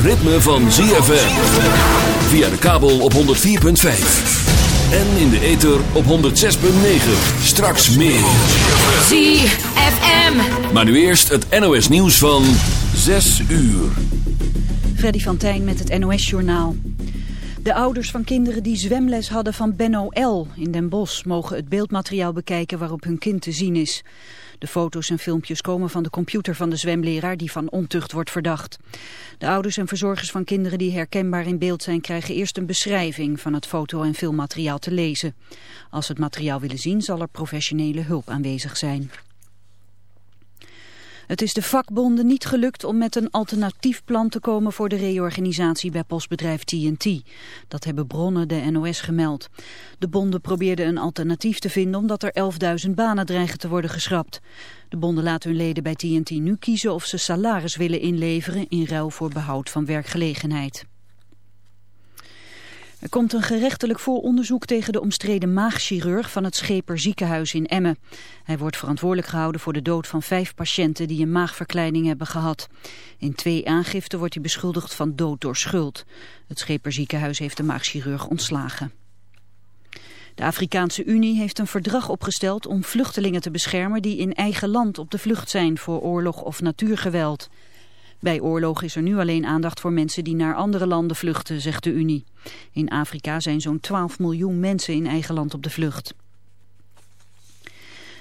ritme van ZFM. Via de kabel op 104.5. En in de ether op 106.9. Straks meer. ZFM. Maar nu eerst het NOS nieuws van 6 uur. Freddy van Tijn met het NOS Journaal. De ouders van kinderen die zwemles hadden van Benno L. in Den Bosch... mogen het beeldmateriaal bekijken waarop hun kind te zien is. De foto's en filmpjes komen van de computer van de zwemleraar die van ontucht wordt verdacht. De ouders en verzorgers van kinderen die herkenbaar in beeld zijn krijgen eerst een beschrijving van het foto- en filmmateriaal te lezen. Als ze het materiaal willen zien zal er professionele hulp aanwezig zijn. Het is de vakbonden niet gelukt om met een alternatief plan te komen voor de reorganisatie bij postbedrijf TNT. Dat hebben bronnen de NOS gemeld. De bonden probeerden een alternatief te vinden omdat er 11.000 banen dreigen te worden geschrapt. De bonden laten hun leden bij TNT nu kiezen of ze salaris willen inleveren in ruil voor behoud van werkgelegenheid. Er komt een gerechtelijk vooronderzoek tegen de omstreden maagchirurg van het Scheper ziekenhuis in Emmen. Hij wordt verantwoordelijk gehouden voor de dood van vijf patiënten die een maagverkleining hebben gehad. In twee aangiften wordt hij beschuldigd van dood door schuld. Het Scheper ziekenhuis heeft de maagchirurg ontslagen. De Afrikaanse Unie heeft een verdrag opgesteld om vluchtelingen te beschermen die in eigen land op de vlucht zijn voor oorlog of natuurgeweld. Bij oorlog is er nu alleen aandacht voor mensen die naar andere landen vluchten, zegt de Unie. In Afrika zijn zo'n 12 miljoen mensen in eigen land op de vlucht.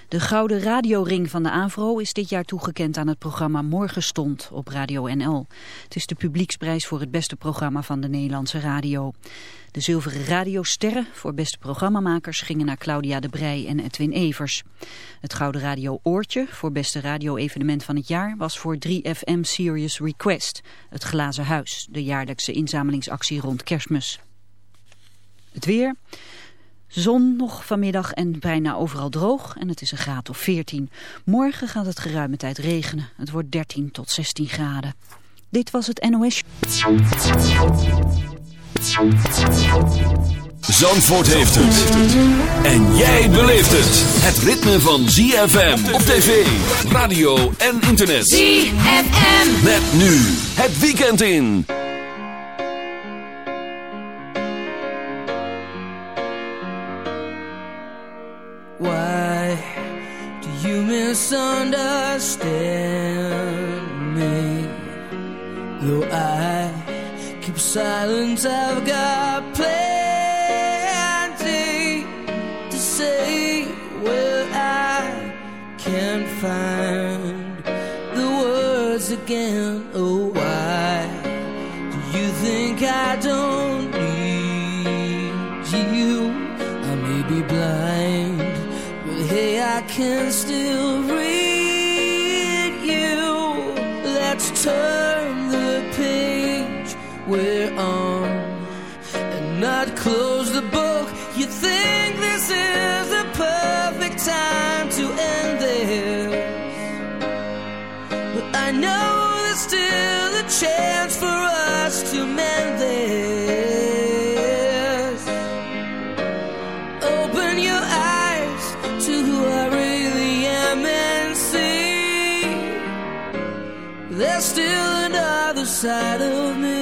De Gouden Radioring van de AVRO is dit jaar toegekend aan het programma Morgenstond op Radio NL. Het is de publieksprijs voor het beste programma van de Nederlandse radio. De zilveren radiosterren voor beste programmamakers gingen naar Claudia de Brij en Edwin Evers. Het Gouden Radio Oortje voor beste radio-evenement van het jaar was voor 3FM Serious Request, het Glazen Huis, de jaarlijkse inzamelingsactie rond kerstmis. Het weer... Zon nog vanmiddag en bijna overal droog en het is een graad of 14. Morgen gaat het geruime tijd regenen. Het wordt 13 tot 16 graden. Dit was het NOS. Zandvoort heeft het. En jij beleeft het. Het ritme van ZFM op tv, radio en internet. ZFM. Met nu het weekend in. You misunderstand me? Though I keep silent, I've got plenty to say. Well, I can't find the words again. Chance for us to mend this. Open your eyes to who I really am and see there's still another side of me.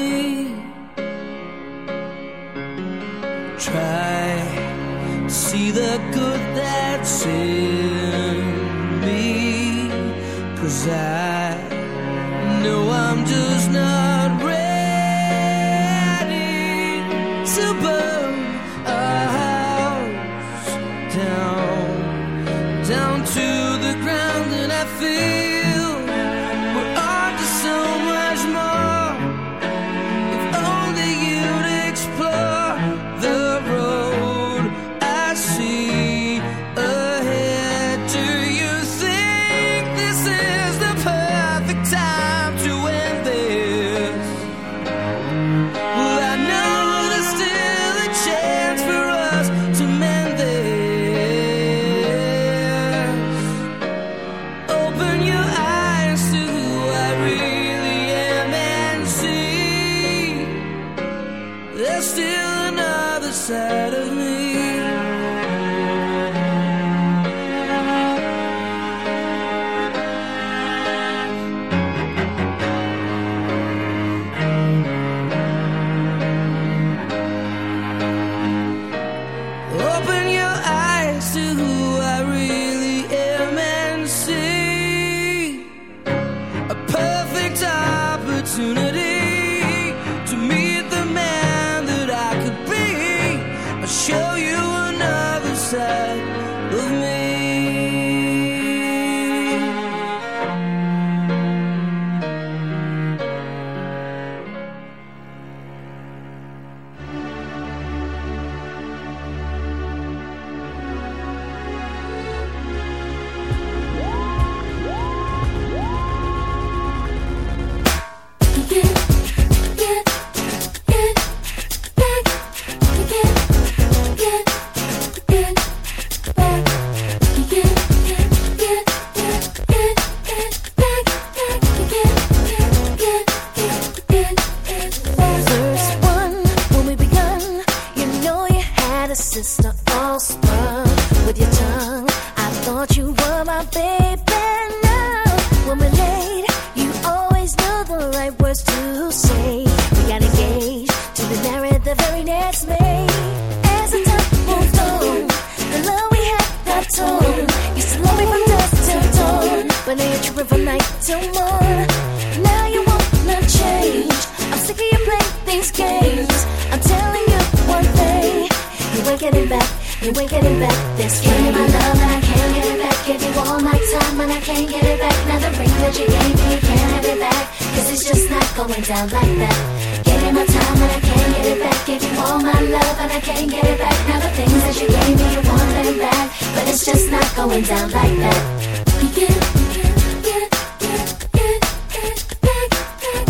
Torn. Used to love me from dusk till dawn, but now you're tripping from night till morn. Now you wanna change. I'm sick of you playing these games. I'm telling you one thing, you ain't getting back. You ain't getting back this Give me my love and I can't get it back Give you all my time and I can't get it back Now the ring that you gave me, you can't have it back Cause it's just not going down like that My time and I can't get it back Give you all my love and I can't get it back Now the things that you gave me, you want them back But it's just not going down like that get get get get get get get get get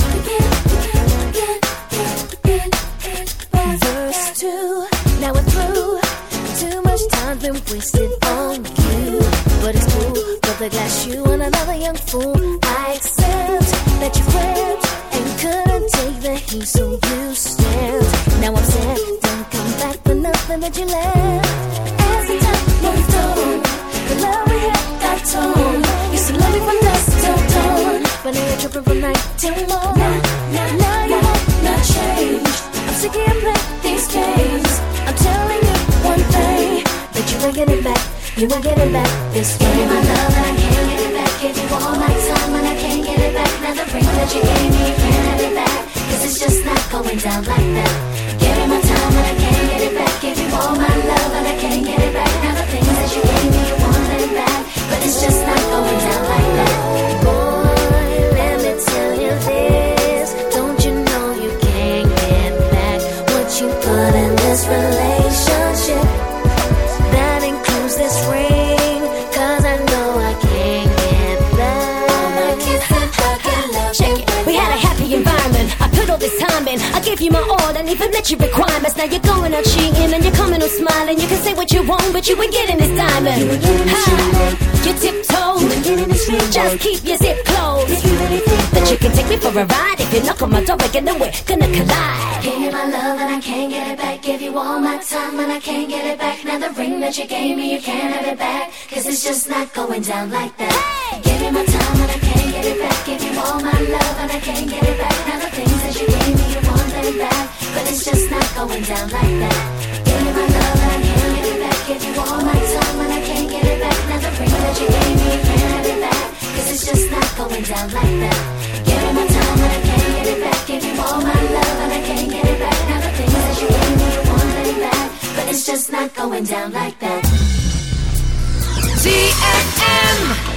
get get two, now through. Too much time been wasted on you, but it's cool. But the glass you and another young fool. You ain't getting back this Give me my love and I can't get it back. Give you all my time and I can't get it back. Now the ring that you gave me, you can't it back. Cause it's just not going down like that. Put all this time in. I gave you my all and even met your requirements. Now you're going out cheating and you're coming out smiling. You can say what you want, but you ain't getting this diamond. Ha! You tiptoe. Just keep your zip closed. That you can take me for a ride. If you knock on my door again, then we're gonna collide. Give me my love and I can't get it back. Give you all my time and I can't get it back. Now the ring that you gave me, you can't have it back. Cause it's just not going down like that. Give me my time and I can't get it back. Give you all my love and I can't get it back. Now the things that gave me, want them back. But it's just not going down like that. Give me my love I can't get it back. Give you all my time and I can't get it back. Now the ring that you gave me, you can't have it back. It's just not going down like that. Give me my time and I can't get it back. Give you all my love and I can't get it back. Now the things that you gave me, you want back. But it's just not going down like that. ZFM.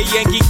Yankee.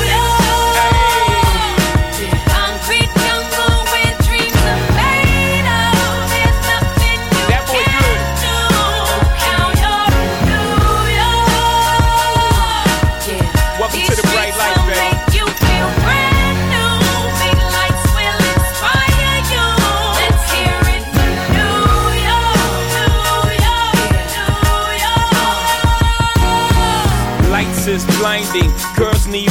Girls need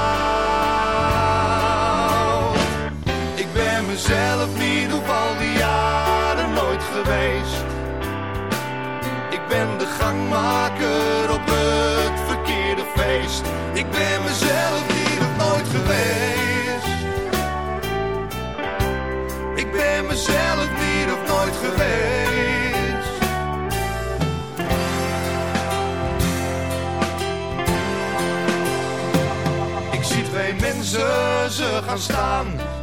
Mezelf niet op al die jaren nooit geweest. Ik ben de gangmaker op het verkeerde feest. Ik ben mezelf niet of nooit geweest. Ik ben mezelf niet of nooit geweest. Ik zie twee mensen, ze gaan staan.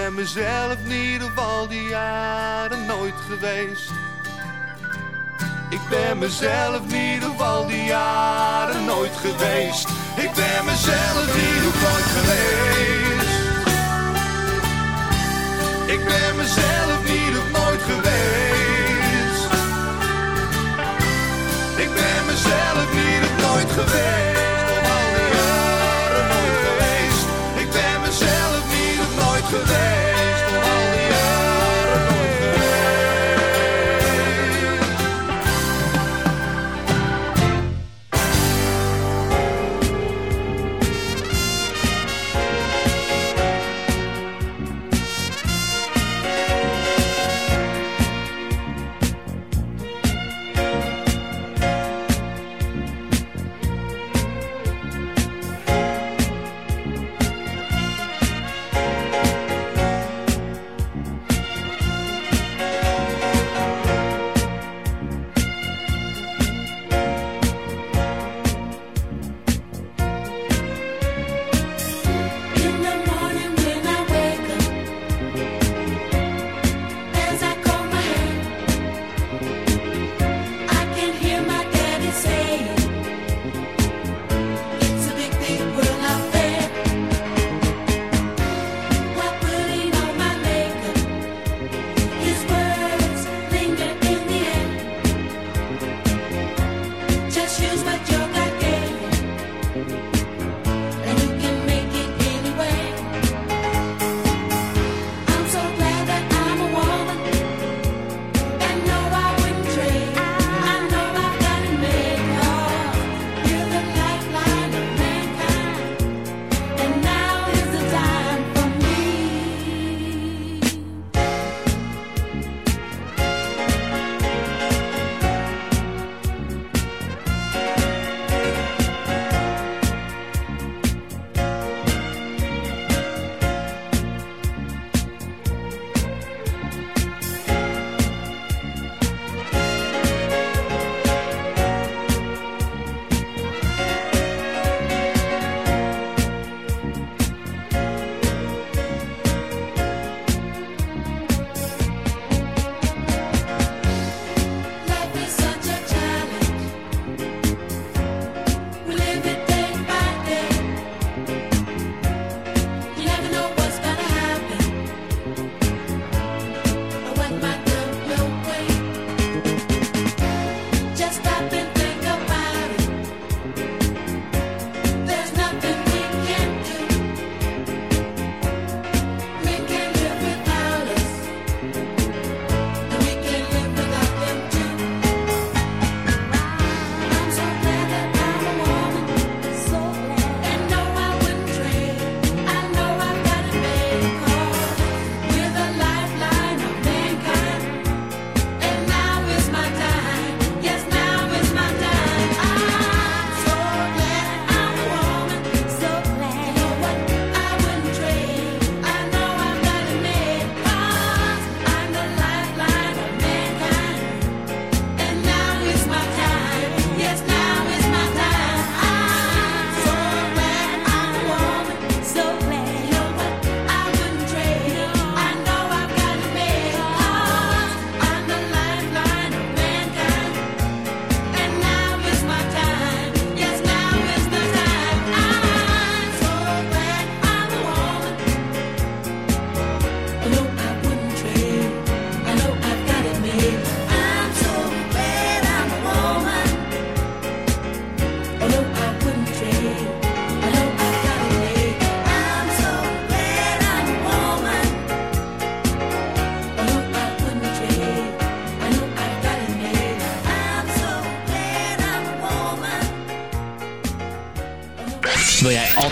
Ben mezelf niet op al die jaren nooit geweest. Ik ben mezelf niet op al die jaren nooit geweest. Ik ben mezelf niet op nooit geweest. Ik ben mezelf niet op nooit geweest. Ik ben mezelf niet op nooit geweest. Nooit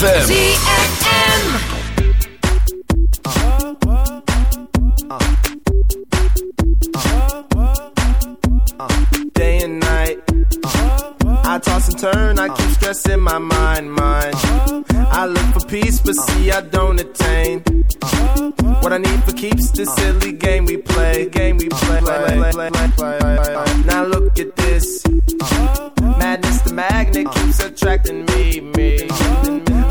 Van ZFM. ZFM. day and night. I toss and turn, I keep stressing my mind, mind. I look for peace, but see I don't attain. What I need for keeps this silly game we play, game we play. Now look at this. Madness, the magnet keeps attracting me, me.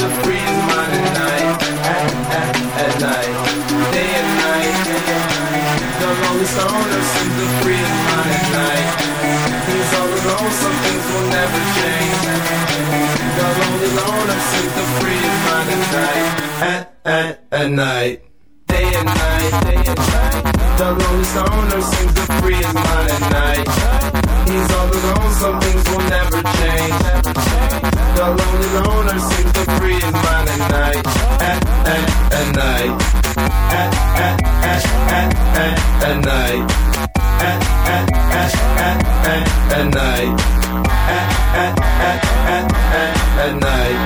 The roles, some things will never change. The lonely free at at, at and night. The us is the free and modern night. He's all alone, some things will never change. The lonely loner seems to free his mind at night. At, at, at night. At, at, at, at, at, at night. At, at, at, at, at, at night. At, at, at, at, at, at night.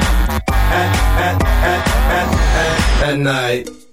At, at, at, at, at, at night.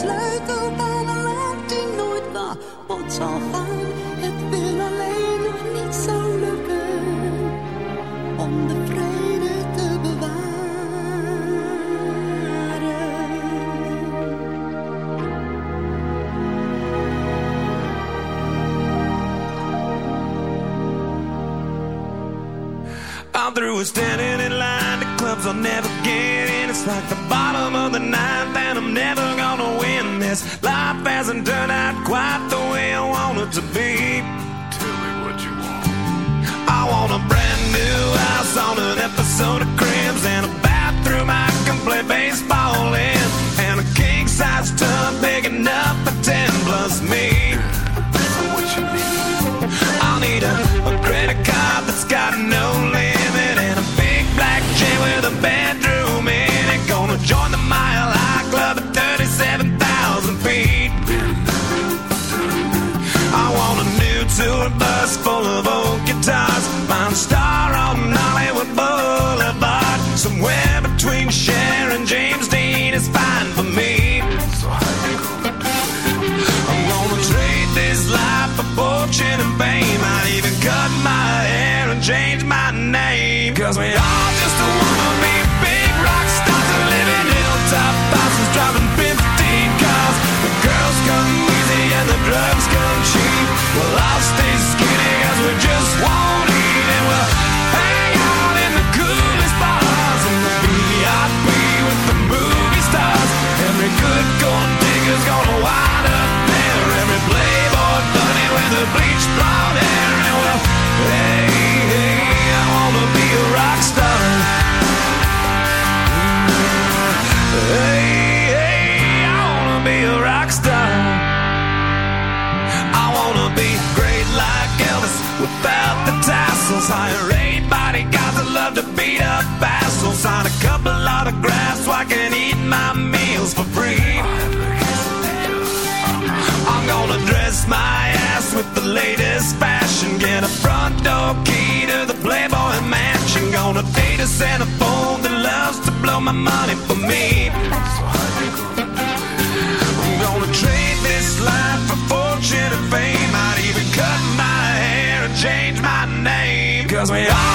sleutel van een land die nooit waar wat zal gaan. Het wil alleen nog niet zo lukken om de vrede te bewaren. Andrew through standing in line, the clubs I'll never get in. It's like the bottom of the ninth. says life hasn't turned out quite the way I wanted to be. Tell me what you want. I want a brand new house on an episode of Cribs and a bathroom I can play baseball. all my money for me. I'm gonna trade this life for fortune and fame. I'd even cut my hair and change my name. Cause we all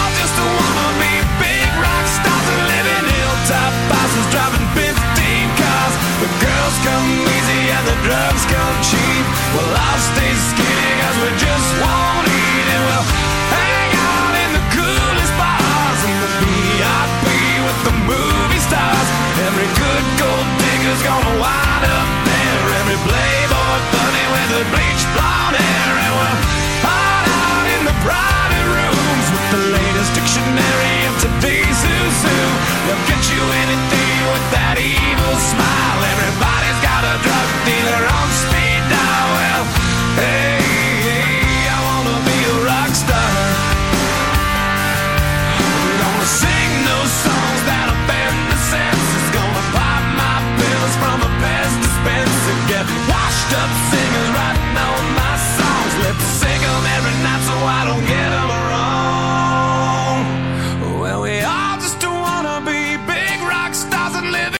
gonna wild.